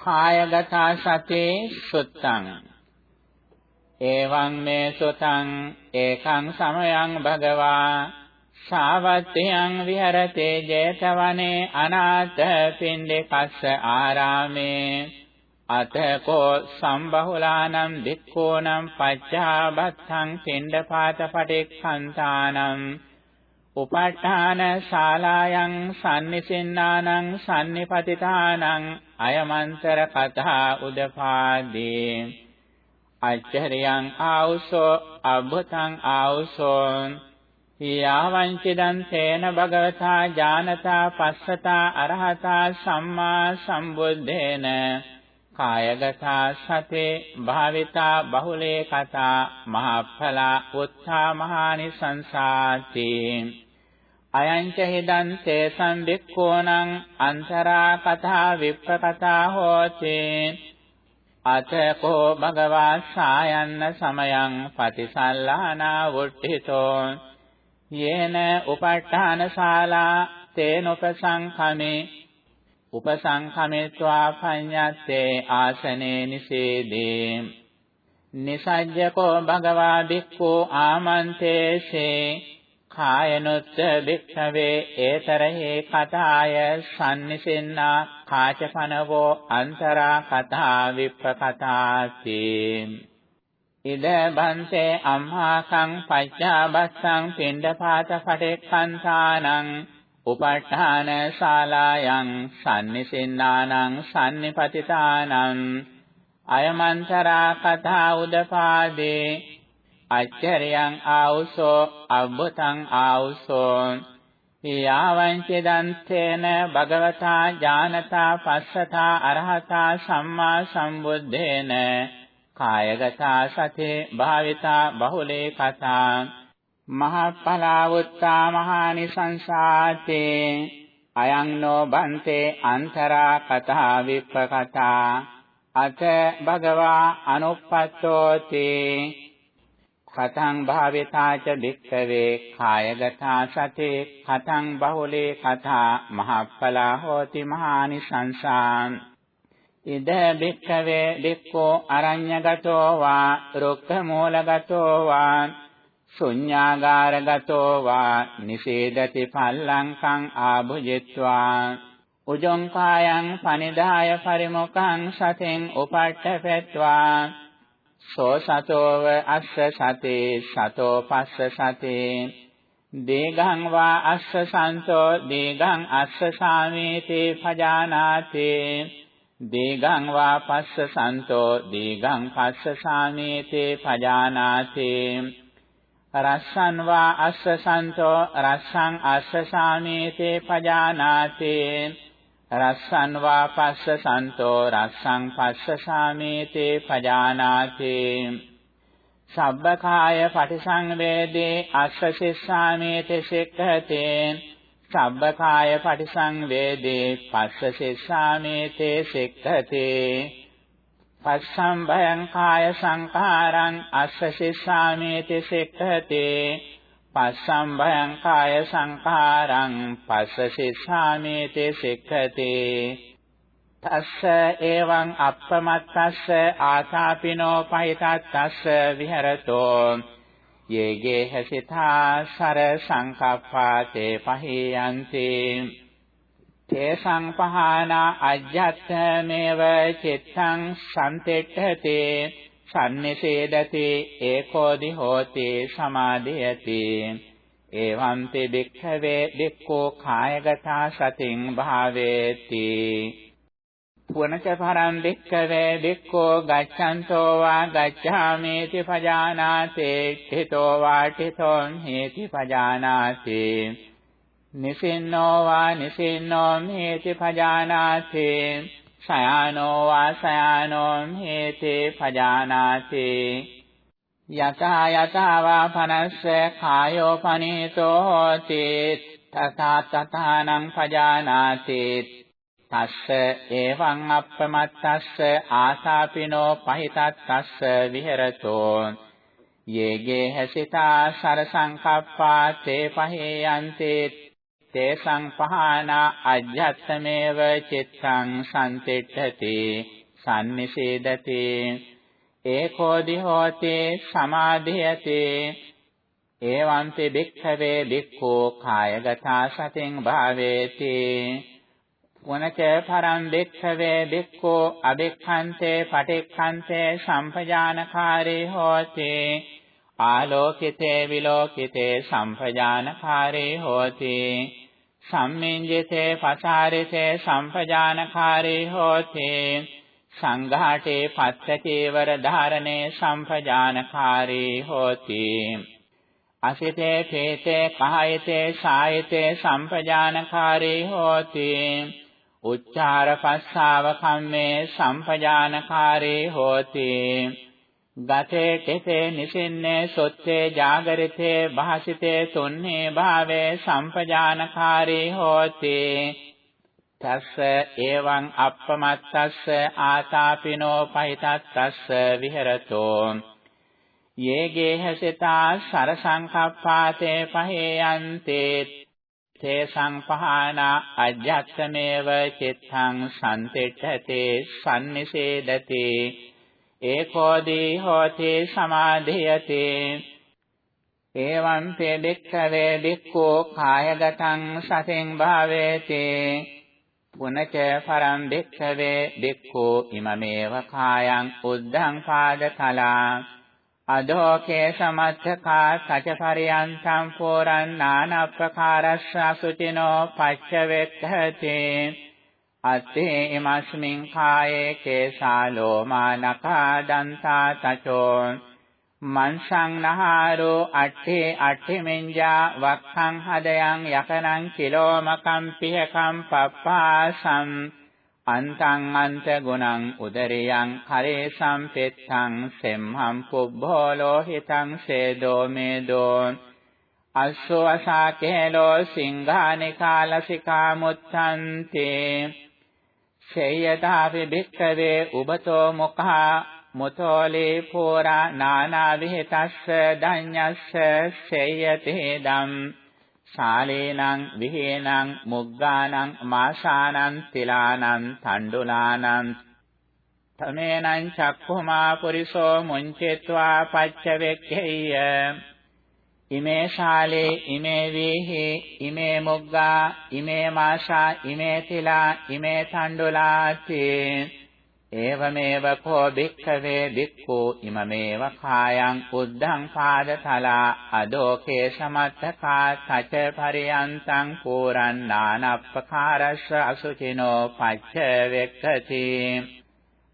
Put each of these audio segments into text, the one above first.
කායගත සතේ සුත්තං. එවං මේ සුතං ඒකං සමයං භගවා සාවත්තියං විහෙරතේ 제තවනේ අනාථ පින්ඩකස්ස ආරාමේ. අතකෝ සම්බහුලානම් දික්ඛෝනම් පච්චාබත්තං පින්ඩපාත පටික්ඛන්තානම් උපට්ඨාන ශාලායන් සම්නිසින්නානං සම්නිපතිතානං අයමන්තර කතා උදපාදී. අච්චරියං ආවුසෝ අබ්බතං ආවුසෝ යාවංචිදං තේන භගවතා ඥානතා පස්සතා අරහතා සම්මා සම්බුද්දේන. කායගතා සතේ භාවිතා බහුලේ කතා මහඵලා උත්ථා මහානි සංසාති අයං ච හිදං තේසං වික්ඛෝණං අන්තරා කතා විප්පකතා හෝති. අතකෝ භගවා සායන්න සමයං පටිසල්ලානා වුට්ඨිතෝ. යේන උපට්ඨාන ශාලා තේනොපසංඛමේ උපසංඛමෙත්වා පඤ්ඤත්තේ ආසනේ නිසේදී. නිසජ්ජකෝ භගවා බික්ඛු ආමන්තේසේ කායනොත්ත භික්ඛවේ ඒතරහේ කතාය සම්නිසෙන්නා කාචපනවෝ අන්තරා කතා විප්පකතාති ඉද බන්තේ අම්හාකං පච්චාබස්සං පින්ඩපාත පටෙක්ඛන්තානං උපට්ඨාන ශාලායන් සම්නිසින්නානං සම්නිපතිතානං අයමන්තරා කතා උදපාදේ අච්චරියං ආවුසෝ අබ්බතං ආවුසෝ යාවංච දන්තේන භගවතා ඥානතා පස්සතා අරහතා සම්මා සම්බුද්දේන කායගතා සතේ භාවිතා බහුලේ කතා මහප්පලාවුත්තා මහානිසංසාතේ අයං නෝ බන්තේ අන්තරා කතා විප්පකතා අත භගවා අනුප්පත්තෝති කතං භාවිතාච භික්ඛවේ කායගතා සතේ කතං බහුලේ කතා මහප්පලා හෝති මහානිසංසාන් ඉද භික්ඛවේ භික්ඛෝ අරඤ්‍යගතෝ වා රුක්ඛ මූලගතෝ වා ශුඤ්ඤාගාරගතෝ වා නිසේදති පල්ලංකං ආභුජිත්වා. උජොං කායං පනිදාය පරිමුඛං සතෙන් උපට්ඨපෙත්වා. සෝ සතෝව අස්ස සතේ සතෝ පස්ස සතේ. දීඝං වා අස්ස සන්තෝ දීඝං අස්ස සාමේතේ පජානාතේ. දීඝං වා පස්ස සන්තෝ දීඝං පස්ස සාමේතේ පජානාතේ. රස්සං වා අස්ස සන්තෝ රස්සං අස්ස සාමේතේ පජානාතේ රස්සං වා පස්ස සන්තෝ රස්සං පස්ස සාමේතේ පජානාතේ සබ්බකාය පටිසංවේදී අස්ස සිස්සාමේතේ සික්ඛතේ සබ්බකාය පටිසංවේදී පස්ස සිස්සාමේතේ සික්ඛතේ පස්සම් භයං කාය සංඛාරං අස්ස සිස්සාමේති සික්ඛතේ। පස්සම් භයං කාය සංඛාරං පස්ස සිස්සාමේති සික්ඛතේ। තස්ස එවං අප්පමත්තස්ස ආසාපිනෝ පහිතත්ස්ස විහෙරතෝ। යේගේ හසිතා සර සංකප්පාතේ පහියන්තේ। තේසං පහනා අජ්ජත්තමේව චිත්තං සම්තෙට්ඨති සම්නිසේදති ඒකෝදි හෝති සමාධියති එවං තේ භික්ඛවේ දික්ඛෝ කායගතා සතින් භාවේති පුනච පරං භික්ඛවේ දික්ඛෝ ගච්ඡන්තෝ වා ගච්ඡාමේති පජානාතේ ඨිතෝ වා ඨිතෝ හේති පජානාති නිසින්නෝ වා නිසින්නෝ මේති පජානාති සයානෝ වා සයානෝ මේති පජානාති. යතා යතා වා පනස්ස කායෝ පනීතෝ හෝති තථා තථානං පජානාති. තස්ස එවං අප්පමත්තස්ස ආසාපිනෝ පහිතත්ස්ස විහෙරතෝ. යේගේ හැසිතා සර සංකප්පා තේ පහේ යන්තේ තේසං පහනා අජ්ජත්තමේව චිත්තං සම්තිට්ඨති සම්නිසේදති ඒකෝදි හෝති සමාධියති එවංති භික්ඛවේ භික්ඛෝ කායගතා සතින් භාවේති පුනච පරම් භික්ඛවේ භික්ඛෝ අභික්ඛන්තේ පටික්ඛන්තේ සම්පජානකාරේ හෝති ආලෝකිතේ විලෝකිතේ සම්පජානකාරේ හෝති. සම්මින්ජිතේ පසාරිතේ සම්පජානකාරේ හෝති. සංඝාටේ පත්තචේවර ධාරණේ සම්පජානකාරී හෝති. අසිතේ පේතේ කහයිතේ සායිතේ සම්පජානකාරී හෝති. උච්චාර පස්සාව කම්මේ සම්පජානකාරී හෝති. ගතේ කෙසේ නිසින්නේ සොත්තේ ජාගරිතේ භාසිතේ තුන්නේ භාවේ සම්පජානකාරී හෝති. තස්ස එවං අප්පමත්තස්ස ආතාපිනෝ පහිතත්තස්ස විහෙරතෝ. යේගේ හසිතා සරසංකප්පාතේ පහේයන්තේ. තේ සංපහානා අජ්ජත්මේව චිත්තං සම්තිට්ඨතේ සම්නිසේදති. ඒකෝදී හෝති සමාධියති. එවං තේ දෙක්ඛවේ දෙක්ඛෝ කායගතං සතෙන් භාවේති. පුනච පරම් භික්ඛවේ භික්ඛෝ ඉමමේව කායං උද්ධං පාදතලා අදෝකේ සමත්තකා සචපරියන්තං පෝරං නානප්පකාරස්ස සුචිනෝ පච්චවෙක්ඛති. අත්තේ ඉමස්මින් කායේ කේසාලෝ මානකා දන්තා තචෝ මන්සං නහාරෝ අට්ඨේ අට්ඨිමින්ජා වක්ඛං හදයන් යකනං කිලෝමකම් පිහකම් පප්පාසං අන්තං අන්ත ගුණං උදරියං කරේ සම්පෙත්තං සෙම්හම් පුබ්බෝලෝ හිතං සේදෝ මේදෝ අස්සෝ අසාකේලෝ සිංහානිකාලසිකා මුත්තන්තේ සේයතාපි භික්ඛවේ උබතෝ මුඛා මුතෝලේ පෝරා නානා විහෙතස්ස දඤ්ඤස්ස සේයතේ දම් ශාලේනං විහේනං මුග්ගානං මාසානං තිලානං තණ්ඩුලානං තමේනං චක්ඛුමා පුරිසෝ මුංචෙත්වා පච්චවෙක්ඛේය ඉමේ ශාලේ ඉමේ වේහි ඉමේ මුග්ගා ඉමේ මාෂා ඉමේ තිලා ඉමේ තණ්ඩුලාති. ඒවමේව කෝ භික්ඛවේ භික්ඛු ඉමමේව කායං උද්ධං පාදතලා අදෝකේ සමත්තකා සච පරියන්තං පූරන්නානප්පකාරස්ස අසුචිනෝ පච්ච වෙක්ඛති.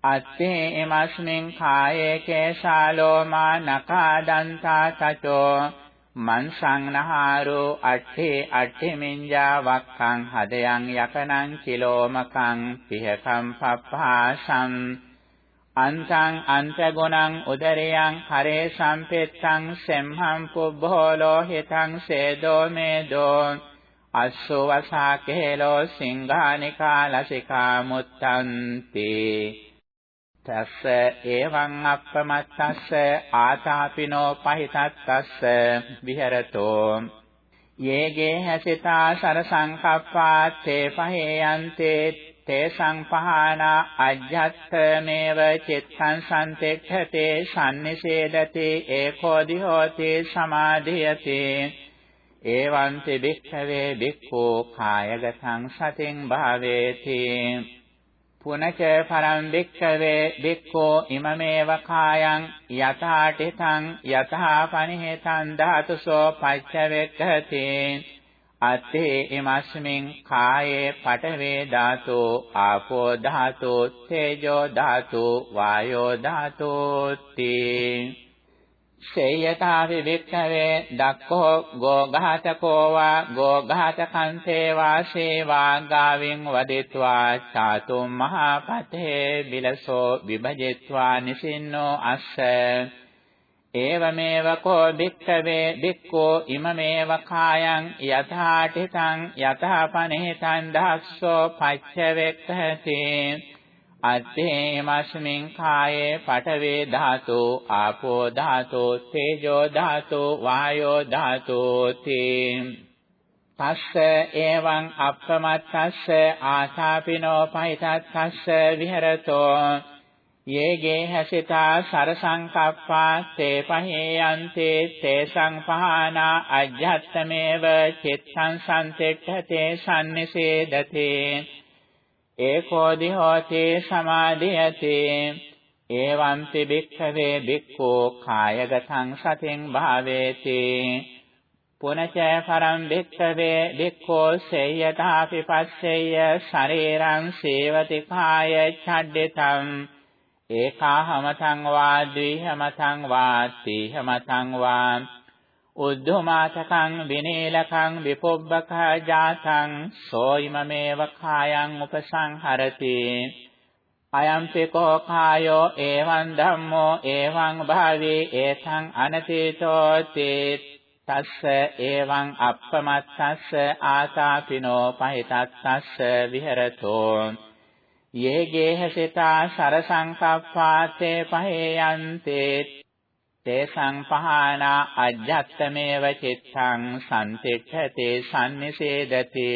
අත්තේ එමස්මින් කායේ කේශාලෝමා නකා දන්තා සචෝ මන්සං නහාරෝ අට්ඨේ අට්ඨිමින්ජා වක්ඛං හදයන් යකනං කිලෝමකං පිහකම් පප්පාසං අන්තං අන්තගුණං උදරයං හරේ සම්පෙත්තං සෙම්හං පුබ්බෝලෝ හිතං සේදෝ මේදෝ අස්සෝ වසාකේලෝ සිංහානිකා ලසිකා මුත්තන්ති තස්ස එවං අප්පමත්තස්ස ආතාපිනෝ පහිතත්තස්ස විහෙරතෝ යේගේ හැසිතා සර සංකප්පාත්තේ පහේයන්තේ තේ සංපහානා අජ්ජත්තමේව චිත්තං සම්තෙක්ඛතේ සම්නිසේදති ඒකෝදි හෝති සමාධියති එවංති භික්ඛවේ භික්ඛෝ කායගතං සතින් භාවේති පුනච පරම් භික්ඛවේ භික්ඛෝ ඉමමේව කායං යථාටිතං යථා පනිහෙතං ධාතුසෝ පච්චවෙක්ඛති අත්තේ ඉමස්මින් කායේ පඨවේ ධාතු ආපෝ ධාතු තේජෝ ධාතු වායෝ ධාතුති සේයතාවි වික්ඛවේ දක්ඛෝ ගෝඝාතකෝ වා ගෝඝාතකන්තේ වා සේවා ගාවින් වදිත්වා චාතුම් මහපතේ බිලසෝ විභජිත්වා නිසින්නෝ අස්ස. ඒවමේව කෝ භික්ඛවේ භික්ඛෝ ඉමමේව කායං යථාටිතං යථාපනේතං දහස්සෝ පච්චවෙක්ඛති. අත්තේමස්මින් කායේ පඨවේ ධාතු ආපෝ ධාතු තේජෝ ධාතු වායෝ ධාතු තේ. තස්ස එවං අප්පමත්තස්ස ආසාපිනෝ පහිතස්සස්ස විහෙරතෝ. යේගේ හසිතා සරසංකප්පා තේ පහේයන්තේ තේ සංපහානා අජ්ජත්තමේව චිත්තං සම්තෙක්ඛතේ සම්නිසේදතේ. ඒකෝ දිහෝති සමාධියති එවං පිබික්ඛවේ බික්ඛෝ කායගතං සතින් භාවේති. පුනච පරම් භික්ඛවේ භික්ඛෝ සේයතාපි පස්සෙය්‍ය ශරීරං සේවති කාය ඡඩ්ඩිතං. ඒකාහමතං වා ද්විහමතං වා තීහමතං වා. උද්ධමාතකං විනීලකං විපොබ්බක ජාතං සෝයිමමේව කායං උපසංහරති। අයම්පිකෝ කායෝ එවං ධම්මෝ එවං භාවී ඒතං අනතීතෝ තේ තස්ස එවං අප්පමත්තස්ස ආතාපිනෝ පහිතස්සස්ස විහෙරතෝ। යේගේ හසිතා සරසංකප්පාතේ පහේයන්තේ තේසං පහානා අජ්ජත්තමේව චිත්තං සම්තිච්ඡතේ සම්නිසේදති.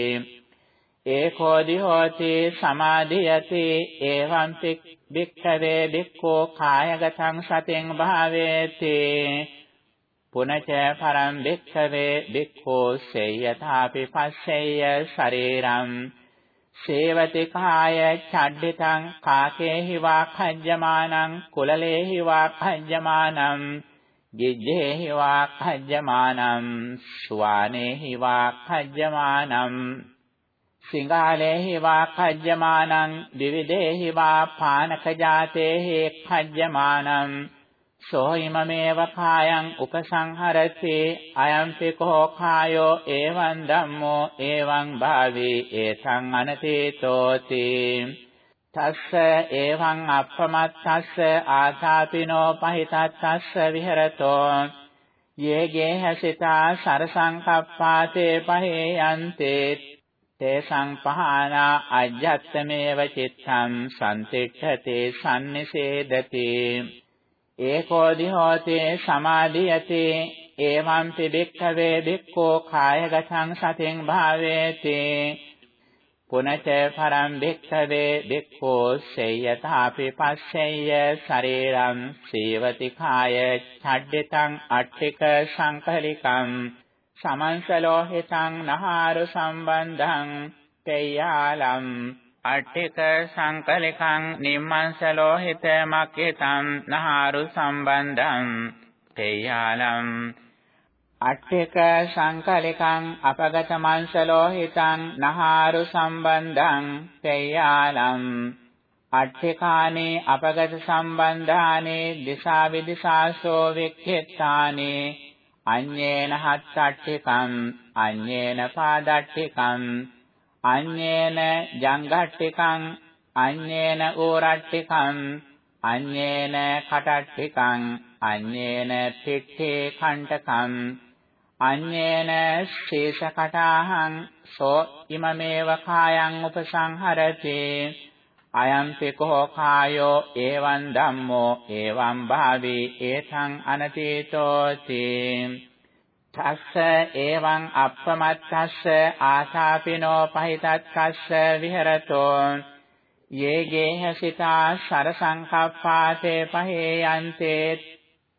ඒකෝ දිහෝති සමාධියති එවං පික්ඛවේ බික්ඛෝ කායගතං සතෙන් භාවේති. පුනච පරම් භික්ඛවේ භික්ඛෝ සේයථාපි පස්සෙය්‍ය ශරීරම් සේවති කාය චඩ්ඩිතං කාකේහි වා khajjamanan කුලලේහි වා khajjamanan ගිජ්ජේහි වා khajjamanan ස්වානේහි වා khajjamanan සිංහාලේහි වා khajjamanan විවිධේහි වා පානක ජාතේහි khajjamanan සෝයිමමේව කායං උපසංහරති। අයම්පි කෝ කායෝ එවං ධම්මෝ එවං භාවී। ඒතං අනතීතෝති। තස්ස එවං අප්පමත්තස්ස ආසාපිනෝ පහිතස්සස්ස විහෙරතෝ। යේගේ හසිතා සරසංකප්පාතේ පහේ යන්තේ තේසං පහනා අජ්ජත්තමේව චිත්තං සම්තික්ඛතේ සම්නිසේදති। ඒකෝ දිහෝති සමාධියති එවං පිබික්ඛවේ බික්ඛෝ කායගතං සතින් භාවේති පුනච පරම් බික්ඛවේ බික්ඛෝ සේයතාපි පස්සෙය්‍ය ශරීරං සීවති කාය ඡඩ්ඩිතං අට්ඨික සංකලිකං සමන්සලෝහිතං නහාරු සම්බන්ධං තේයාලම් අට්ඨික සංකලිකං නිම්මංසලෝහිත මක්කිතං නහාරු සම්බන්ධං තේයාලම් අට්ඨික සංකලිකං අපගත මංසලෝහිතං නහාරු සම්බන්ධං තේයාලම් අට්ඨිකානේ අපගත සම්බන්ධානේ දිසා විදිසාසෝ වික්ඛෙත්තානේ අඤ්ඤේන හත්අට්ඨිකං අඤ්ඤේන පාදට්ඨිකං අඤ්ඤේන ජංඝට්ටිකං අඤ්ඤේන ඕරට්ටිකං අඤ්ඤේන කටට්ටිකං අඤ්ඤේන පිට්ඨේ කණ්ඨකං අඤ්ඤේන ශේෂකටාහං සෝ ඉමමේව කායං උපසංහරති අයම්පි කෝ කායෝ එවං ධම්මෝ එවං භාවී ඒතං අනතීතෝති. තස්ස එවං අප්පමත්තස්ස ආසාපිනෝ පහිතත්කස්ස විහෙරතෝ යේගේ හසිතා සරසංකප්පාතේ පහේ යන්තේ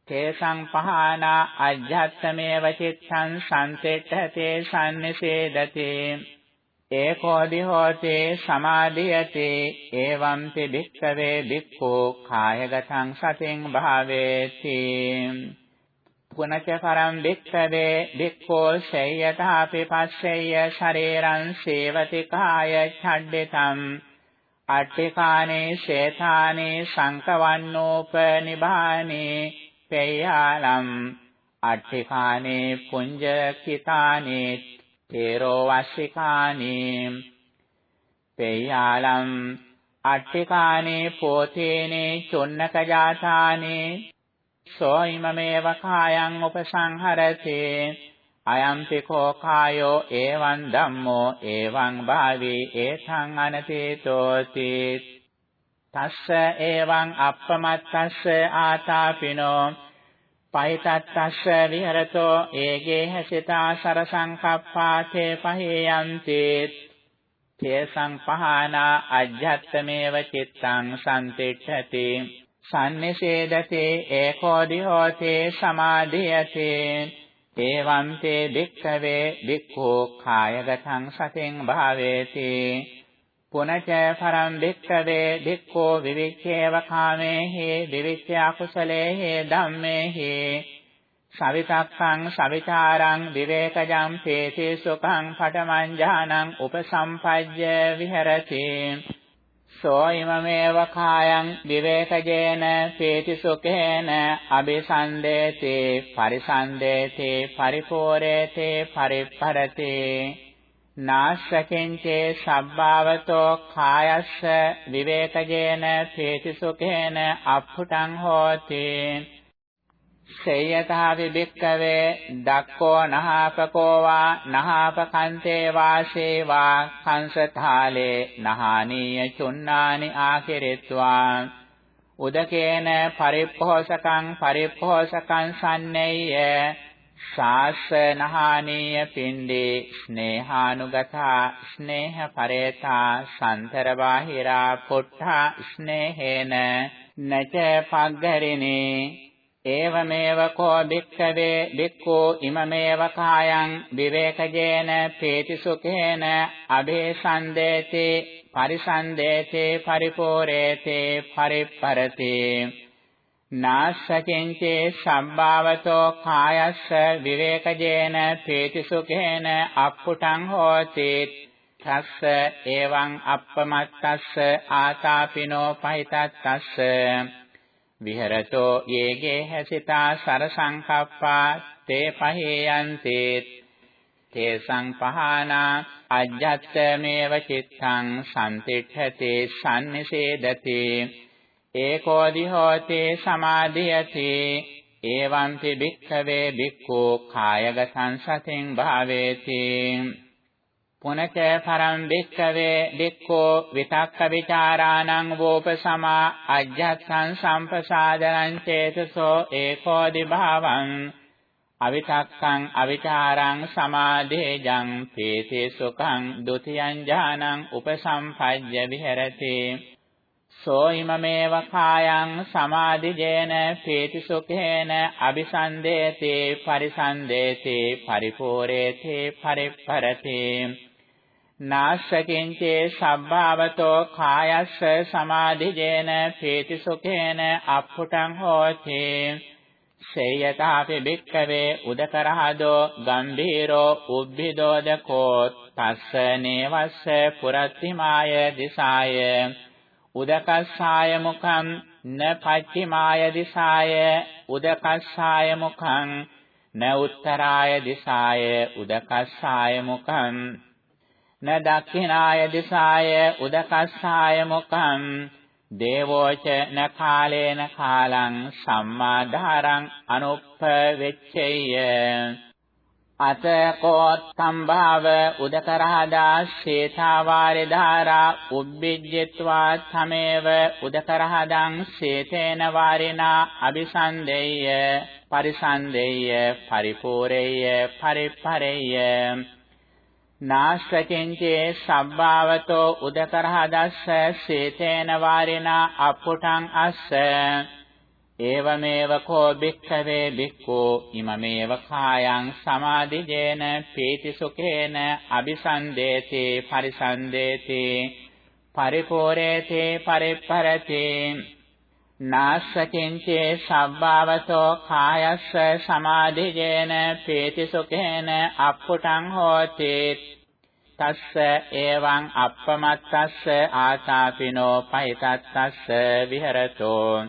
තේසං පහානා අජ්ජත්තමේව චිත්තං සම්තෙට්ඨතේ සම්නිසේදතේ ඒකෝ දිහෝති සමාධියති එවං පි භික්ඛවේ භික්ඛෝ කායගතං සතින් භාවේති පුනච කරම් වික්ඛවේ වික්ඛෝ ශය්‍යතාපි පස්සෙය්‍ය ශරීරං සේවති කාය ඡඩ්ඩිතං අට්ඨිකානේ ශේතානේ සංකවන්නෝපනිභානේ පේයාලම් අට්ඨිකානේ පුඤ්ජ කිතානේ තේරෝ වස්සිකානේ පේයාලම් අට්ඨිකානේ පෝතේනේ චොන්නක ජාතානේ සෝ ඉමමේව කායං උපසංහරති. අයම්පි කෝ කායෝ එවං ධම්මෝ එවං භාවී ඒතං අනතීතෝති. තස්ස එවං අප්පමත්තස්ස ආතාපිනෝ. පහිතත්තස්ස විහෙරතෝ ඒගේ හසිතා සරසංකප්පාතේ පහේයන්ති. තේසං පහනා අජ්ජත්තමේව චිත්තං සම්තිච්ඡති. සම්නිසේදතේ ඒකෝදි හෝතේ සමාධියතේ එවං තේ භික්ඛවේ භික්ඛෝ කායගතං සතෙන් භාවේති. පුනච පරම් භික්ඛවේ භික්ඛෝ විවිච්ඡේව කාමේහි විවිච්ඡ අකුසලේහි ධම්මේහි. සවිතක්ඛං සවිචාරං විවේකජං පේති සුඛං පඨමං ඥානං උපසම්පජ්ජ විහෙරති. සෝ ඉමමේව කායං විවේකජේන පේති සුඛේන අபிසන්දේති පරිසන්දේති පරිපෝරේති පරිප්පරති නාශකින්චේ සබ්බාවතෝ කායස්ස විවේකජේන පේති සුඛේන අප්පුටං හෝති සේයතා විබික්කවේ දක්කෝ නහාපකෝ වා නහාපකන්තේ වාසේවා කංසතාලේ නහානීය චුන්නානි ආකිරෙත්වා. උදකේන පරිප්පෝසකං පරිප්පෝසකං සම්නෙය්‍ය ශාසනහානීය පින්ඩේ ස්නේහානුගතා ස්නේහ පරේතා සන්තර බාහිරා පුට්ඨා ස්නේහේන නච පග්ගරිනේ. ඒවමේව කෝ භික්ඛවේ භික්ඛෝ ඉමමේව කායං විවේකජේන පේතිසුඛේන අභේසන්දේති පරිසන්දේති පරිපෝරේති පරිප්පරති නාස්සකින්චේ සම්භාවතෝ කායස්ස විවේකජේන පේතිසුඛේන අප්පුටං හෝති තස්ස එවං අප්පමත්තස්ස ආතාපිනෝ පහිතත්තස්ස විහෙරතෝ යේගේ හැසිතා සරසංකප්පා තේ පහේයන්ති. තේ සංපහානා අජ්ජත්තමේව චිත්තං සම්තිඨති සම්නිසේදති. ඒකෝදි හෝතේ සමාධියති. එවං පිබික්ඛවේ බික්ඛෝ කායගතං සතෙන් භාවේති. පුනච පරම් වික්කවේ වික්ඛෝ විතක්ක ਵਿਚාරාණං වෝපසමා අජ්ජත්සං සම්පසාදනං චේතසෝ ඒකෝ දිභාවං අවිතක්කං අවිචාරං සමාදේජං පීති සුඛං ဒ ුතියං ඥානං උපසම්පජ්ජ විහෙරති. සෝ ීමමේව කායං සමාධිජේන පීති සුඛේන අபிසන්දේති පරිසන්දේති පරිපූර්ණේති පරිප්පරති. නාශකින්චේ සබ්භාවතෝ කායස්ස සමාධිජේන පීති සුඛේන අප්පුටං හෝති. සේයතාපි භික්ඛවේ උදකරහදෝ ගම්භීරෝ උබ්බිදෝදකෝ තස්ස නේවස්ස පුරත්තිමාය දිසාය. උදකස්සාය මුඛං න පච්චිමාය දිසාය. උදකස්සාය මුඛං න උත්තරාය දිසාය. උදකස්සාය මුඛං න දක්ඛිනාය දිසාය උදකස්සාය මුඛං දේවෝච න කාලේන කාලං සම්මාධාරං අනුප්පවෙච්චේය අතකෝත්තම් භාව උදකරහදා ශේතාවාරේ ධාරා උබ්බිජ්ජත්වා තමේව උදකරහදං ශේතේන වාරිනා අபிසන්දෙය්‍ය පරිසන්දෙය්‍ය පරිපූරෙය්‍ය පරිපරෙය්‍ය නාශකින්චේ සබ්බාවතෝ උදකරහදස්ස සීතේන වාරිනා අප්පුටං අස්ස. ඒවමේව කෝ භික්ඛවේ භික්ඛෝ ඉමමේව කායං සමාදිජේන පීති සුඛේන අபிසන්දේති පරිසන්දේති. පරිපෝරේති පරිප්පරති. නාස්සකින්චේ සබ්බාවතෝ කායස්ස සමාධිජේන පීති සුඛේන අප්පුටං හෝති. තස්ස එවං අප්පමත්තස්ස ආතාපිනෝ පහිතත්තස්ස විහෙරතෝ.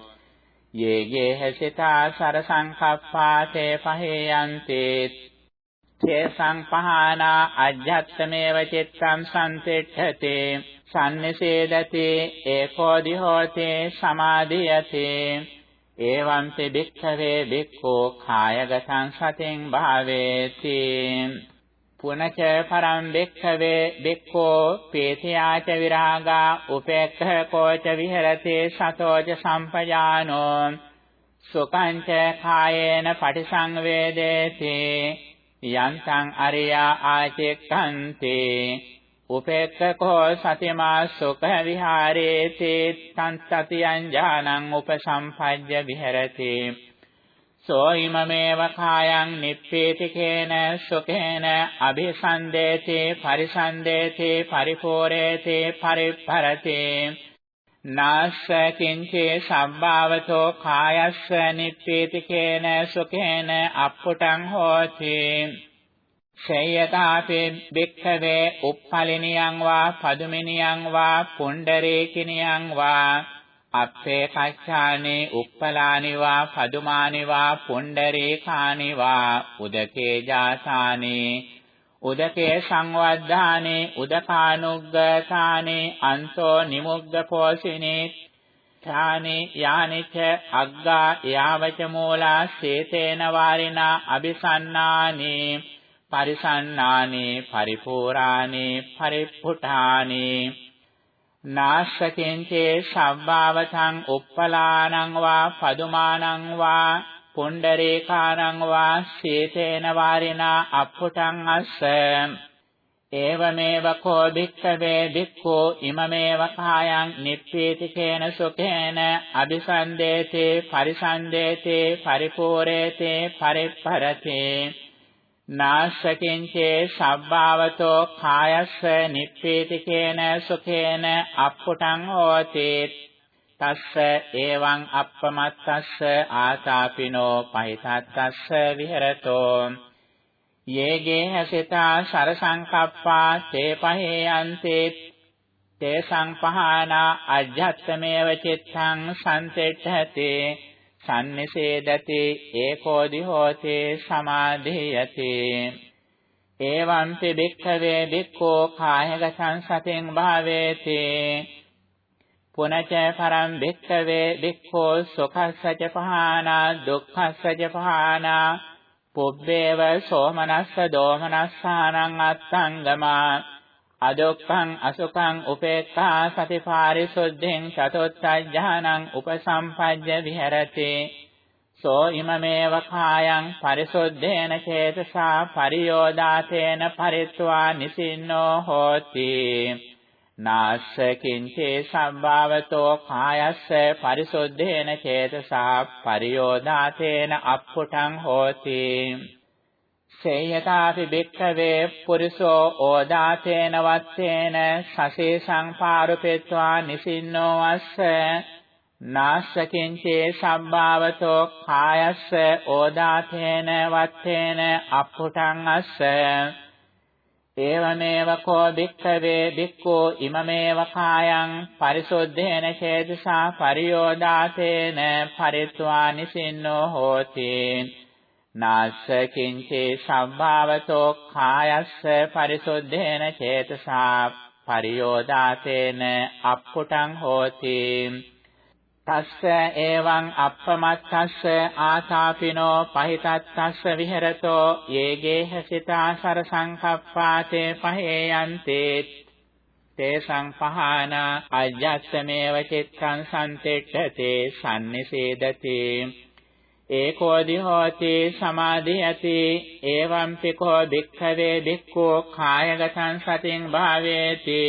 යේගේ හසිතා සරසංකප්පාතේ පහේයන්ති. තේ සංපහානා අජ්ජත්තමේව චිත්තං සම්තිඨති සම්නිසේදති ඒකෝදි හෝතේ සමාධියති. එවං පිබික්ඛවේ බික්ඛෝ කායගතං සතෙන් භාවේති. පුනච පරම් බික්ඛවේ බික්ඛෝ පේතියාච විරාගා උපේක්ඛ කෝච විහෙරති සතෝච සම්පජානෝ. සුකංච කායේන පටිසංවේදේති. යන්තං අරියා ආචෙක්ඛන්ති. උපේක්ඛකෝ සතිමා සුඛ විහාරේති තං සතියං ඥානං උපසම්පජ්ජ විහෙරති. සෝ ඉමමේව කායං නිප්පේතිකේන සුඛේන අபிසන්දේති පරිසන්දේති පරිපෝරේති පරිපරති. නාස්ස කිංචේ සම්භාවතෝ කායස්ස නිප්පේතිකේන සුඛේන අප්පුටං හෝති. ශේයතාපේ බික්ඛවේ උප්පලිනියං වා පදුමිනියං වා පුණ්ඩරේකිනියං වා අප්පේ කච්ඡානේ උප්පලානි වා පදුමානි වා පුණ්ඩරීකානි වා උදකේ ජාසානේ උදකේ සංවද්ධානේ උදකානුග්ගතානේ අන්තෝ නිමුග්ග පෝසිනේ ථානේ යානිච අග්ගා යාවච මූලා සේතේන වාරිනා අபிසන්නානේ පරිසන්නානේ පරිපූරානේ පරිප්පුඨානේ නාශකෙන්චේ සබ්බාවතං උප්පලානං වා පදුමානං වා පුණ්ඩරේකානං වා සීතේන වාරිනා අප්පුටං අස්ස. ඒවමේව කෝ භික්ඛවේ භික්ඛෝ ඉමමේව කායං නිප්පීතිකේන සුඛේන අபிසන්දේතේ පරිසන්දේතේ පරිපූරේතේ පරිප්පරතේ. නාශකින්චේ සබ්බාවතෝ කායස්ස නිප්පීතිකේන සුඛේන අප්පුටං හෝති. තස්ස එවං අප්පමත්තස්ස ආතාපිනෝ පහිතත්තස්ස විහෙරතෝ. යේගේ හසිතා සරසංකප්පා තේ පහේ අන්තේ තේ සංපහානා අජ්ජත්තමේව චිත්තං සම්තෙට්ඨතේ සම්නිසේදති ඒකෝදි හෝති සමාධියති. එවංපි භික්ඛවේ භික්ඛෝ කායගතං සතෙන් භාවේති. පුනච පරම් භික්ඛවේ භික්ඛෝ සුඛස්සච පහානා දුක්ඛස්සච පහානා පුබ්බේව සෝමනස්ස දෝමනස්සානං අත්තංගමා. අදුක්ඛං අසුඛං උපේක්ඛා සතිපාරිසුද්ධින් චතුත්ථඥානං උපසම්පජ්ජ විහෙරති. සෝ ඉමමේව කායං පරිසුද්ධේන චේතසා පරියෝදාතේන පරිත්වා නිසින්නෝ හෝති. නාස්ස කිංචේ සම්භාවතෝ කායස්ස පරිසුද්ධේන චේතසා පරියෝදාතේන අප්පුටං හෝති. සේයතාපි භික්ඛවේ පුරිසෝ ඕදාතේන වත්තේන සසේසං පාරුපෙත්වා නිසින්නෝ වස්ස නාස්සකින්චේ සම්භාවතෝ කායස්ස ඕදාතේන වත්තේන අප්පුටං අස්ස ඒවමේව කෝ භික්ඛවේ භික්ඛෝ ඉමමේව කායං පරිසුද්ධේන චේතසා පරියෝදාතේන පරිත්වා නිසින්නෝ හෝති නාස්ස කිංචේ සම්භාවතෝ කායස්ස පරිසුද්ධේන චේතසා පරියෝදාතේන අප්පුටං හෝති. තස්ස එවං අප්පමත්තස්ස ආතාපිනෝ පහිතත්තස්ස විහෙරතෝ යේගේ හසිතා සර සංකප්පාතේ පහේ යන්තේ. තේසං පහාන අජ්ජස්සමේව චිත්තං සම්තෙට්ඨතේ සම්නිසේදතේ. ඒකෝදි හෝති සමාධියති එවං පිකෝ භික්ඛවේ භික්ඛෝ කායගතං සතින් භාවේති.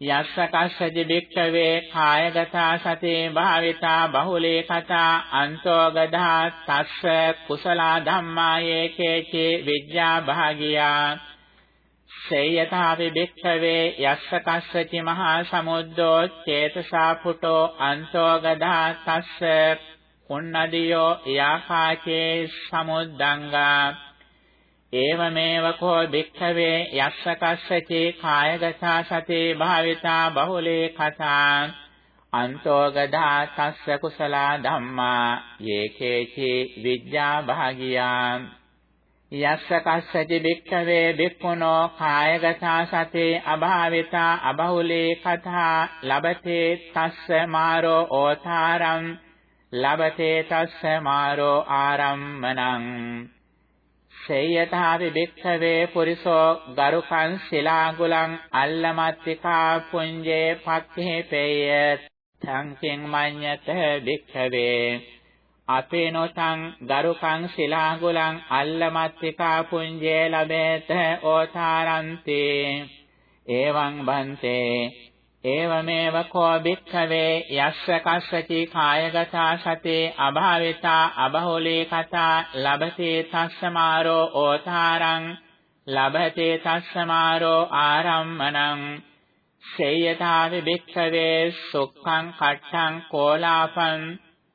යස්ස කස්සජ භික්ඛවේ කායගතා සතේ භාවිතා බහුලේ කතා අන්තෝගදා තස්ස කුසලා ධම්මා ඒකේචේ විද්‍යා භාගියා. සේයතාපි භික්ඛවේ යස්ස කස්සචි මහා සමුද්දෝ චේතසා පුටෝ අන්තෝගදා තස්ස පුන්නදියෝ යාකාචේ සමුද්දංගා ඒවමේව කෝ භික්ඛවේ යස්ස කස්සචේ කායගතා සතේ භාවිතා බහුලේ කතා අන්තෝගදා තස්ස කුසලා ධම්මා යේකේචි විද්‍යා භාගියා යස්ස කස්සචි භික්ඛවේ භික්ඛුනෝ කායගතා සතේ අභාවිතා අබහුලේ කතා ලබතේ තස්ස මාරෝ ඕතාරම් ලබතේ තස්ස මාරෝ ආරම්මනං සේයතාවි භික්ඛවේ පුරිසෝ ගරුකං සිලාගුලං අල්ලමත්තිකා පුඤ්ජේ පක්ඛේ පේය සංකින් මඤ්ඤත භික්ඛවේ. අපේ නොතං ගරුකං සිලාගුලං අල්ලමත්තිකා පුඤ්ජේ ලබේත ඕතාරන්ති. එවං බන්තේ ඒවමේව කෝ භික්ඛවේ යස්ස කස්සචි කායගතා සතේ අභාවිතා අබහෝලේ කතා ලබතේ තස්සමාරෝ ඕතාරං ලබතේ තස්සමාරෝ ආරම්මනං සේයතාවි භික්ඛවේ සුක්ඛං කට්ඨං කෝලාපං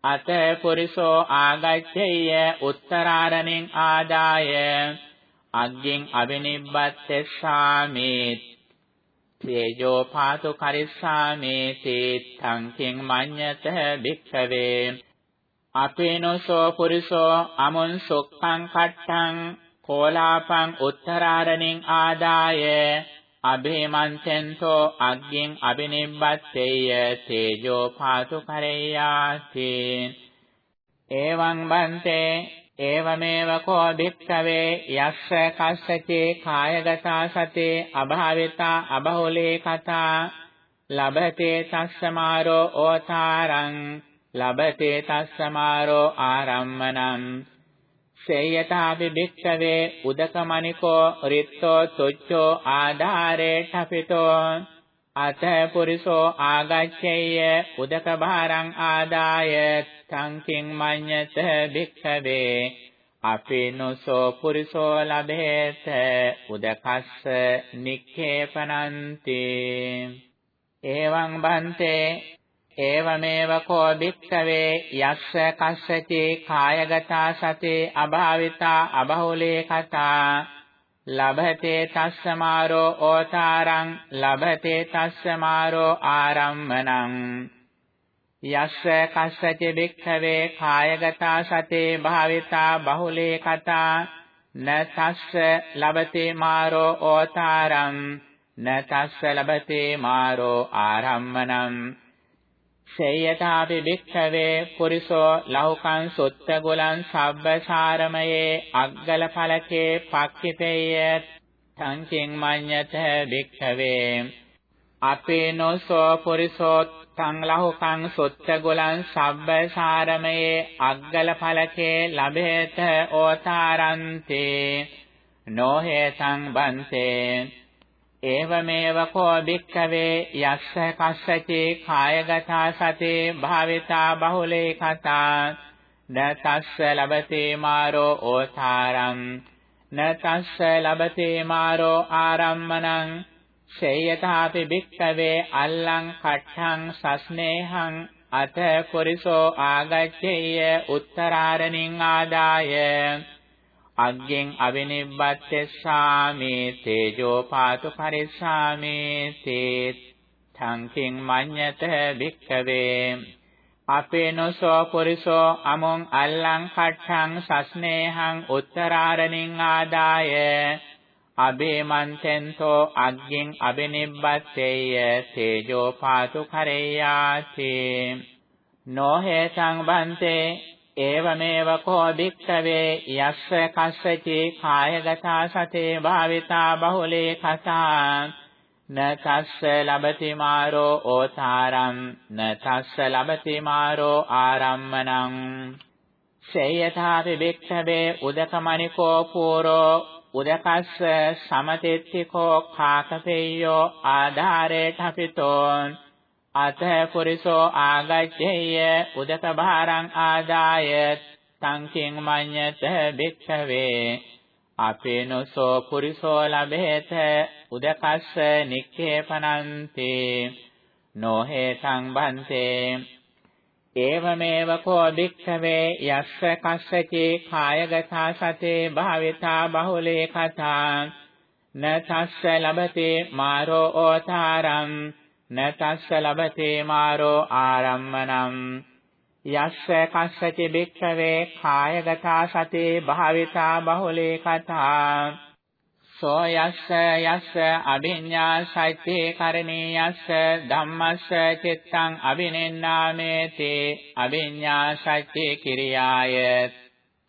අත පුරිසෝ ආගච්ඡේය උත්තරාරණෙන් ආදාය අග්ගෙන් අබිනිබ්බත්තේසාමේ තේජෝ පාතු කරිස්සාමේ තේත්තං කිං මඤ්ඤත භික්ඛවේ අපේනෝසෝ පුරිසෝ අමුන් සොක්ඛං කට්ඨං කෝලාපං උත්තරාරණෙන් ආදාය අබේමන්තෙන්තෝ අග්ගෙන් අබිනිබ්බත්තේය තේජෝ පාතු කරෙය්‍යාති එවං බන්තේ ඒවමේව කෝ භික්ඛවේ යස්ස කස්සචේ කායගතා සතේ අභාවිතා අබහුලේ කතා ලබතේ තස්සමාරෝ ඕතාරං ලබතේ තස්සමාරෝ ආරම්මනං සේයතාපි භික්ඛවේ උදකමනිකෝ රිත්තෝ තුච්ඡෝ ආධාරේ ඨපිතෝ අත පුරිසෝ ආගච්ඡේය. උදක භාරං ආදාය. සංකින් මඤ්ඤත භික්ඛවේ. අපේනොසෝ පුරිසෝ ලබේත. උදකස්ස නික්ඛේපනන්ති. එවං බන්තේ. ඒවමේව කෝ භික්ඛවේ. යස්ස කස්සචි කායගතා සතේ අභාවිතා අබහුලේ කතා. ලබතේ තස්සමාරෝ ඕතාරං ලබතේ තස්සමාරෝ ආරම්මනං. යස්ස කස්සචි භික්ඛවේ කායගතා සතේ භාවිතා බහුලේ කතා න තස්ස ලබතේ මාරෝ ඕතාරං න තස්ස ලබතේ මාරෝ ආරම්මනං. සේයතාපි භික්ඛවේ පුරිසෝ ලෞකං සුත්තගුලං සබ්බසාරමයේ අග්ගල ඵලකේ පක්ඛිතේය. සංකින් මඤ්ඤත භික්ඛවේ. අපේනෝසෝ පුරිසෝ තං ලෞකං සුත්තගුලං සබ්බසාරමයේ අග්ගල ඵලකේ ලබේත ඕතාරන්තේ. නොහේතං බන්තේ. ඒවමේව කෝ භික්ඛවේ යස්ස කස්සචේ කායගතා සතේ භාවිතා බහුලේ කතා නතස්ස ලබතේ මාරෝ ඕතාරං නතස්ස ලබතේ මාරෝ ආරම්මනං සේයතාපි භික්ඛවේ අල්ලං කට්ඨං සස්නේහං අත පුරිසෝ ආගච්ඡේය උත්තරාරණින් ආදාය අග්ගෙන් අවිනිබ්බත්තේසාමේ තේජෝ පාතු පරිස්සාමේ තේ තංකින් මඤ්ඤත භික්ඛවේ. අපේනොසෝ පුරිසෝ අමුං අල්ලං කට්ඨං සස්නේහං උත්තරාරණින් ආදාය. අබේමන්තෙන්තෝ අග්ගෙන් අබිනිබ්බත්තේය තේජෝ පාතු කරෙය්‍යාති නොහේ සංබන්තේ ඒවමේව කෝ භික්ඛවේ යස්ස කස්සචි කායගතා සතේ භාවිතා බහුලේ කතා න තස්ස ලබති මාරෝ ඕතාරම් න තස්ස ලබති මාරෝ ආරම්මනං සේයථාපි භික්ඛවේ උදකමනිකෝ පූරෝ උදකස්ස සමතෙත්තිකෝ කාකපෙය්‍යෝ ආධාරේ ඨපිතෝ අත පුරිසෝ ආගච්ඡේය උදක භාරං ආදාය සංකින් මඤ්ඤත භික්ඛවේ අපේනසෝ පුරිසෝ ලබේත උදකස්ස නික්ඛේපනන්ති නොහේ සංබන්තේ ඒවමේව කෝ භික්ඛවේ යස්ස කස්සචේ කායගතා සතේ භාවිතා බහුලේ කතා න තස්ස ලබතේ මාරෝ ඕතාරම් නතස්ස ලබතේ මාරෝ ආරම්මනම්. යස්ස කස්සච බික්ඛවේ කායගතා සතේ භාවිතා බහුලේ කතා. සෝ යස්ස යස්ස අභිඤ්ඤා සච්චේ කරණේ යස්ස ධම්මස්ස චිත්තං අබිනෙන්නාමේතේ අභිඤ්ඤා සච්චේ කිරියාය.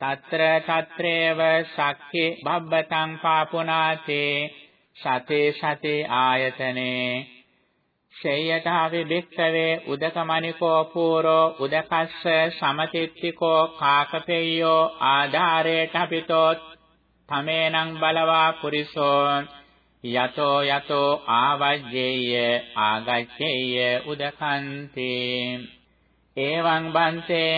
తත්‍ර తත්‍රේව සක්ඛේ බබ්බතං පාපුනාතේ සතේ සතේ ආයතනේ. ශේයතාවි භික්ඛවේ උදකමණිකෝ පූරෝ උදකස්ස සමතිත්තිකෝ කාකපෙය්‍යෝ ආධාරේට අපිතෝ තමේනං බලවා පුරිසෝ යතෝ යතෝ ආවජ්ජේය ආගච්ඡේය උදකන්ති. එවං බන්තේ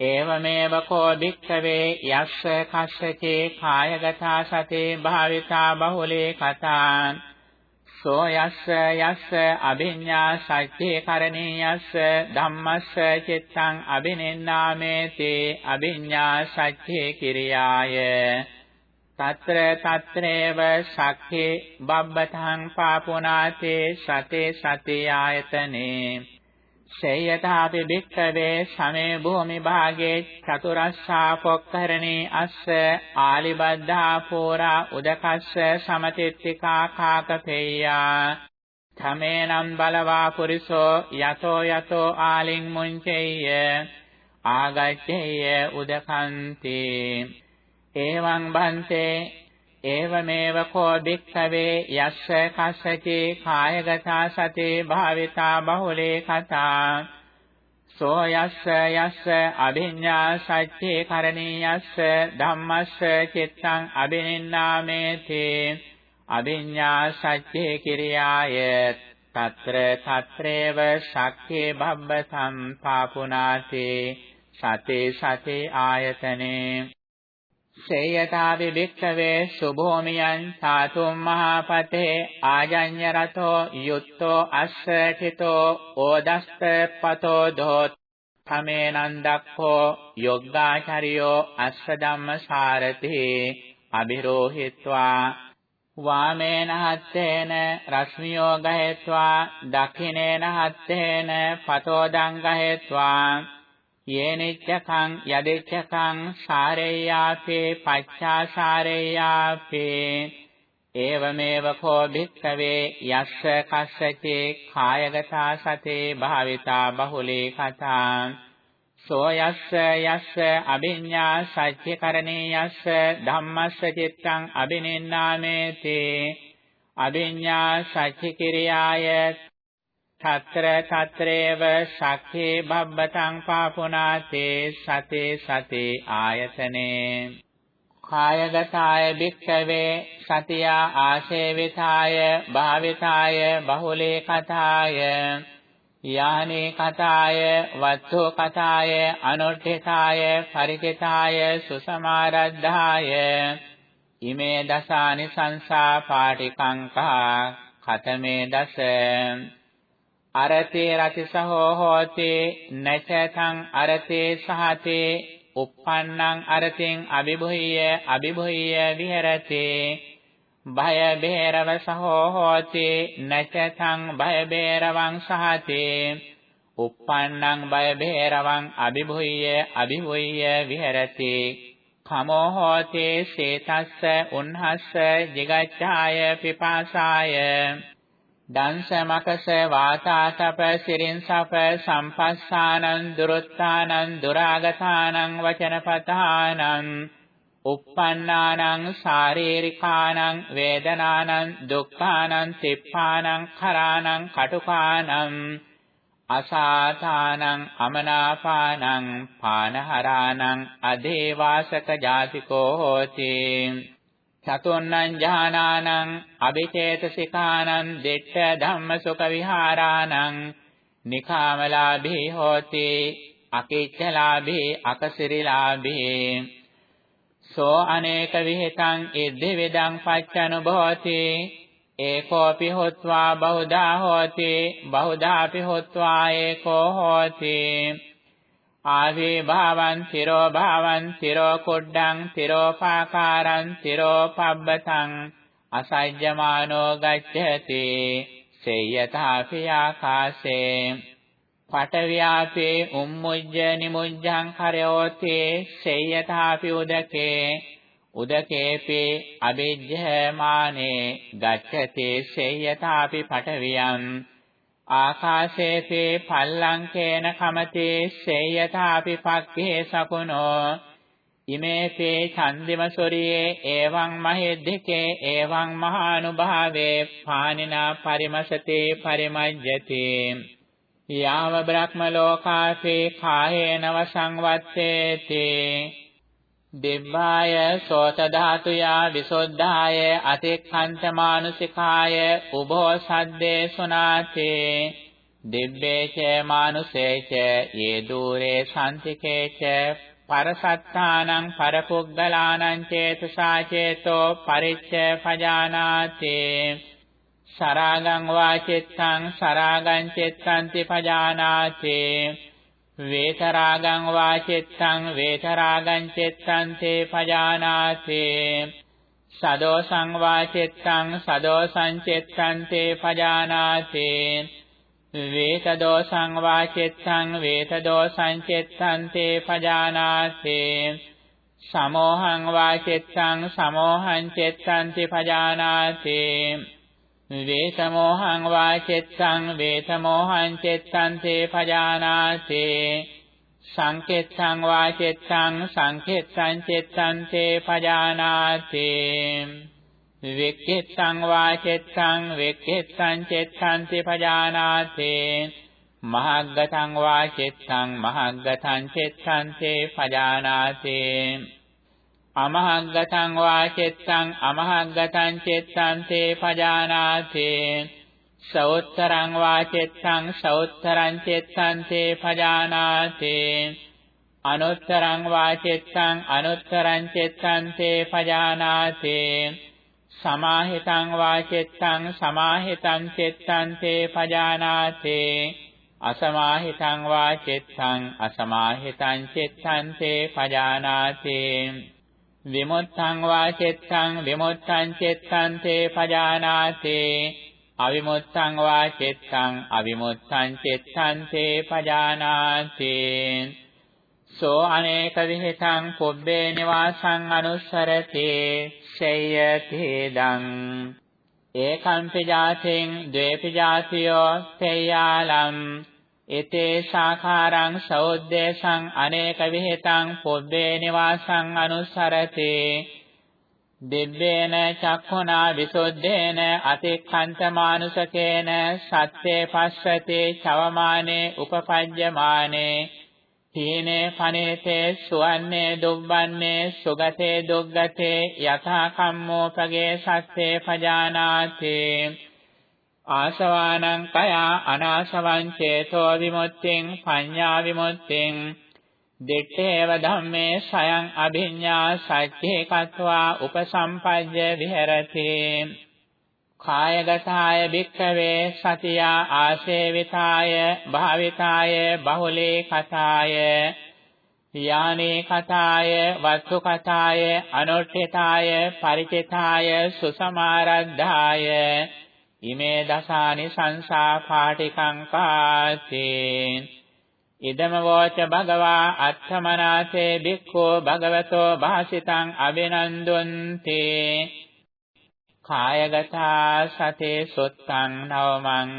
ඒවමේව කෝ භික්ඛවේ යස්ස කස්සචේ කායගතා සතේ භාවිතා බහුලේ කතාන් සෝ යස්ස යස්ස අභිඤ්ඤා සච්චේ කරණීයස්ස ධම්මස්ස චිත්තං අබිනෙන්නාමේති අභිඤ්ඤා සච්චේ කිරියාය. తත්‍ර తත්‍රේව සක්ඛේ බබ්බතං පාපුනාතේ සතේ සතේ ආයතනේ. සේයතාපි භික්ඛවේ සමේ භූමි භාගේ චතුරස්සා පොක්කරණේ අස්ස ආලිබද්ධා පෝරා උදකස්ස සමතිත්තිකා කාකපේයා තමේනම් බලවා පුරිසෝ යතෝ යතෝ ආලින් මුංචෙය්‍ය ආගච්ඡේය උදකන්ති. එවං බන්තේ ඒවමේව කෝ භික්ඛවේ යස්ස කස්සචේ කායගතා සතේ භාවිතා බහුලේ කතා සෝ යස්ස යස්ස අභිඤ්ඤා සච්චේ කරණීයස්ස ධම්මස්ස චිත්තං අබිනින්නාමේති අභිඤ්ඤා සච්චේ කිරියාය తත්‍ර తත්‍රේව ශක්ඛේ බබ්බසම් පාපුනාතේ සතේ සතේ ආයතනේ සේයතාවි භික්ඛවේ සුභෝමියං සාතුම් මහපතේ ආජඤ්‍ය රතෝ යුත්තෝ අස්සඨිතෝ ඕදස්ත පතෝ දෝත් තමේනං දක්ඛෝ යොග්ගාචරියෝ අස්ස ධම්ම සාරති අබිරෝහිත්වා වාමේන හත්තේන රශ්මියෝ ගහෙත්වා දක්ඛිනේන හත්තේන පතෝ දං ගහෙත්වා යේනිච්ඡකං යදෙච්ඡකං සාරේයාපේ පච්චාසාරේයාපේ ඒවමේව කෝ භික්ඛවේ යස්ස කස්සචේ කායගතා සතේ භාවිතා බහුලේ කතා සෝ යස්ස යස්ස අභිඤ්ඤා සච්ච කරණේ යස්ස ධම්මස්ස චිත්තං අබිනින්නාමේති අභිඤ්ඤා සච්ච කිරියාය తත්‍ර తත්‍රේව සක්ඛේ බබ්බතං පාපුනාතේ සතේ සතේ ආයතනේ. කායගතාය භික්ඛවේ සතිය ආශේවිතාය භාවිතාය බහුලේ කතාය යානේ කතාය වත්තෝ කතාය අනුට්ඨිතාය පරිකිතාය සුසමාරද්ධාය ඉමේ දසානි සංසා පාටිකංකා කතමේ දස අරතේ රතිසහෝ හෝති නචතං අරතේ සහතේ uppannං අරතෙන් අබිභුය්‍ය අබිභුය්‍ය විහෙරති. භය බේරව සහෝ හෝති නචතං භය බේරවං සහතේ. uppannං භය බේරවං අබිභුය්‍ය අබිභුය්‍ය විහෙරති. කමෝ හෝති සේතස්ස උන්හස්ස jigacchāය පිපාසාය. දංශමකස වාතාතප සිරින්සප සම්පස්සානං දුරුත්තානං දුරාගතානං වචනපතානං uppannānaṁ sārīrikānaṁ වේදනානං දුක්ඛානං තිප්පානං කරානං කටුකානං අසාතානං අමනාපානං පානහරානං අදේවාසක ජාතිකෝ හෝති චතුන්නං ඥානානං අபிචේතසිකානං දෙච්ඡ ධම්මසුඛ විහාරාණං නිකාමලාභී හෝති අකිච්ඡලාභී අකසිරිලාභී. සෝ අනේක විහෙතං ඉද්ධි විදං පච්චනුභෝති ඒකෝපි හොත්වා බහුදා හෝති බහුදාපි හොත්වා ඒකෝ හෝති. ආවේ භාවං තිරෝ භාවං තිරෝ කුඩ්ඩං තිරෝ පාකාරං තිරෝ පබ්බතං අසජ්ජමානෝ ගච්ඡති සේයතාපි ආකාශේ පටවියාපේ උම්මුජ්ජ නිමුජ්ජං කරයෝති සේයතාපි උදකේ උදකේපි අබිජ්ජමානේ ගච්ඡති සේයතාපි පටවියං ආකාශේතේ පල්ලංකේන කමතේ සේයතාපි පක්ඛේ සකුණෝ ඉමේපේ චන්දිමසොරියේ එවං මහෙද්දකේ එවං මහානුභාවේ පානිනා පරිමසතේ පරිමජ්ජති. යාව බ්‍රහ්ම ලෝකාසේ කායේන වසංවත්තේති දිබ්බාය සෝත ධාතුයා විසුද්ධාය අතික්ඛන්ත මානුසිකාය උභෝ සද්දේ සුනාතේ. දිබ්බේච මානුසේච යේ দূරේ සම්තිකේච පරසත්තානං පරපුග්ගලානං චේතසා චේතෝ පරිච්ඡ පජානාති. සරාගං වාචිත්තං සරාගං චිත්තන්ති පජානාති. වේතරාගං වාචිත්තං වේතරාගං චිත්තන්ති පජානාති. සදෝසං වාචිත්තං සදෝසං චිත්තන්ති පජානාති. වේත දෝසං වාචෙත්තං වේත දෝසං චෙත්තං තේ පජානාසේ සමෝහං වාචෙත්තං සමෝහං චෙත්තං තේ පජානාසේ වේතමෝහං වාචෙත්තං වේතමෝහං චෙත්තං තේ පජානාසේ සංකෙත්තං වාචෙත්තං සංකෙත්තං චෙත්තං තේ පජානාසේ වික්ඛිත්තං වාචෙත්තං වික්ඛිත්තං චෙත්තංති පජානාතේ මහග්ගතං වාචෙත්තං මහග්ගතං චෙත්තංතේ පජානාතේ අමහග්ගතං වාචෙත්තං අමහග්ගතං චෙත්තංතේ පජානාතේ. සෞත්තරං වාචෙත්තං සෞත්තරං චෙත්තංතේ පජානාතේ. අනුත්තරං වාචෙත්තං අනුත්තරං චෙත්තංතේ පජානාතේ. සමාහිතං වාචෙත්තං සමාහිතං චෙත්තං තේ පජානාතේ. අසමාහිතං වාචෙත්තං අසමාහිතං චෙත්තං තේ පජානාතේ. විමුත්තං වාචෙත්තං විමුත්තං චෙත්තං තේ පජානාතේ. අවිමුත්තං වාචෙත්තං අවිමුත්තං චෙත්තං තේ පජානාතේ. සෝ අනේක විහෙතං පුබ්බේ නිවාසං අනුස්සරති. සේයතේදං ඒකම්පි ජාතෙන් ද්වේපි ජාතියෝ තේයාලම්. එතේ සාඛාරං සෞද්දේශං අනේක විහෙතං පුබ්බේ නිවාසං අනුස්සරති දිබ්බේන චක්ඛුනා විසුද්ධේන අතික්ඛන්ත මානුසකේන සත්‍යේ පස්සතේ චවමානේ උපපඤ්ඤමානේ හීනේ පනේතේ සුවන්නේ දුබ්බන්නේ සුගතේ දුග්ගතේ යථා කම්මෝපගේ සත්‍යේ පජානාති ආසවානං කයා අනාසවං චේතෝ විමුක්තිං පඤ්ඤා විමුක්තිං දිත්තේව ධම්මේ සයං අභිඤ්ඤා සච්චේ කତ୍වා උපසම්පජ්ජ විහෙරති. කායගතාය භික්ඛවේ සතියා ආසේවිතාය භාවිතාය බහුලේ කතාය යානේ කතාය වත්තු කතාය අනොට්ඨිතාය පරිචිතාය සුසමාරද්ධාය ඉමේ දසානි සංසා පාටිකංකාති ඉදම වෝච භගවා අත්තමනාසේ භික්ඛෝ භගවතෝ භාසිතං අබිනන්දුන්තේ කායගතා සතේ සොත්තං නවමං.